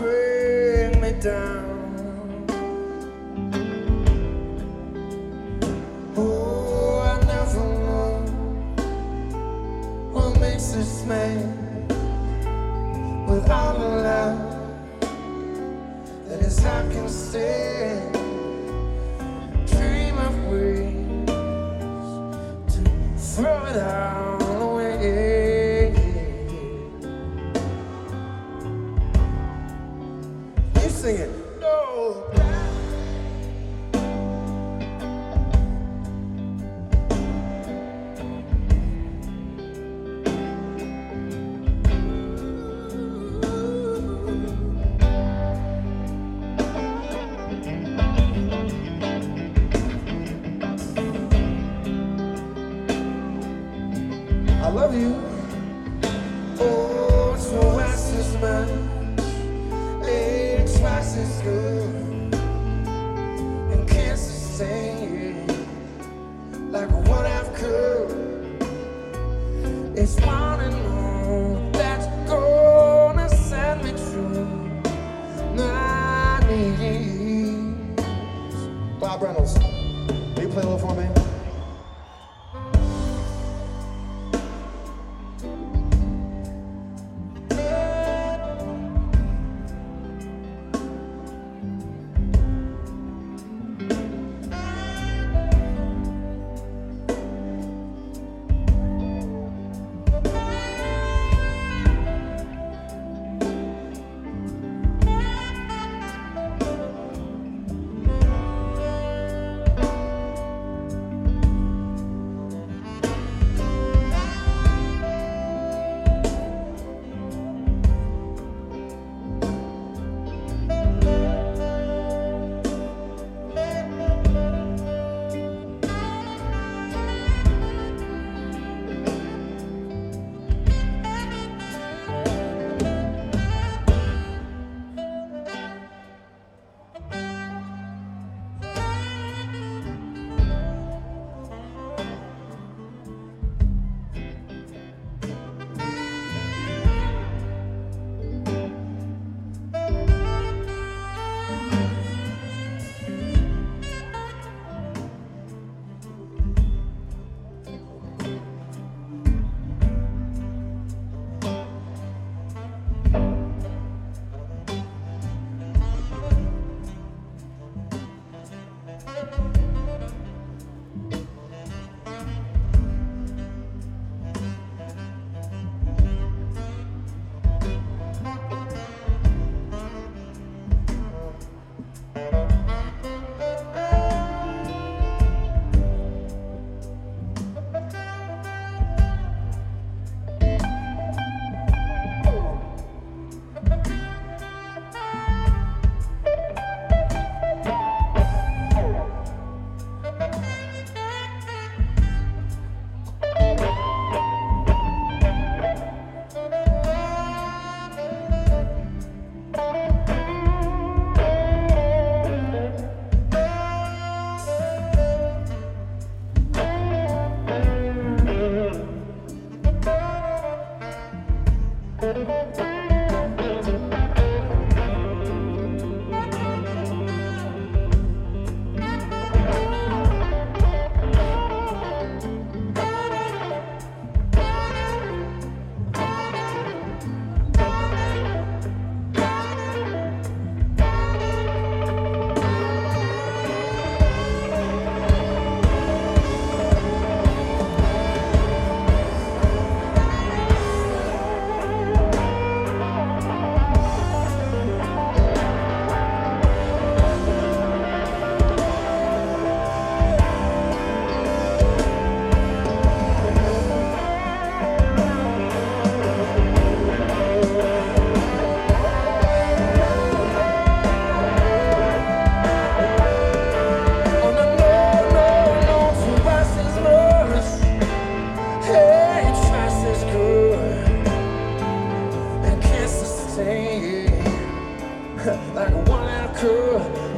bring me down. Oh, I never what makes us man without a love that is I can stand. Dream of ways to throw it all Bob Reynolds, will you play a little for me?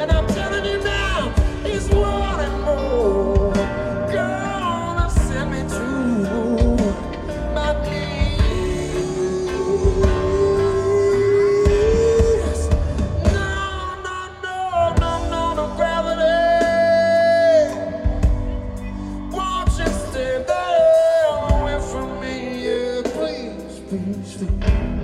and I'm telling you now, more send me to my knees. No, no, no, no, no, no gravity. Won't you stay there me? Yeah, please, please, please.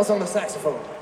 Reynolds on the saxophone.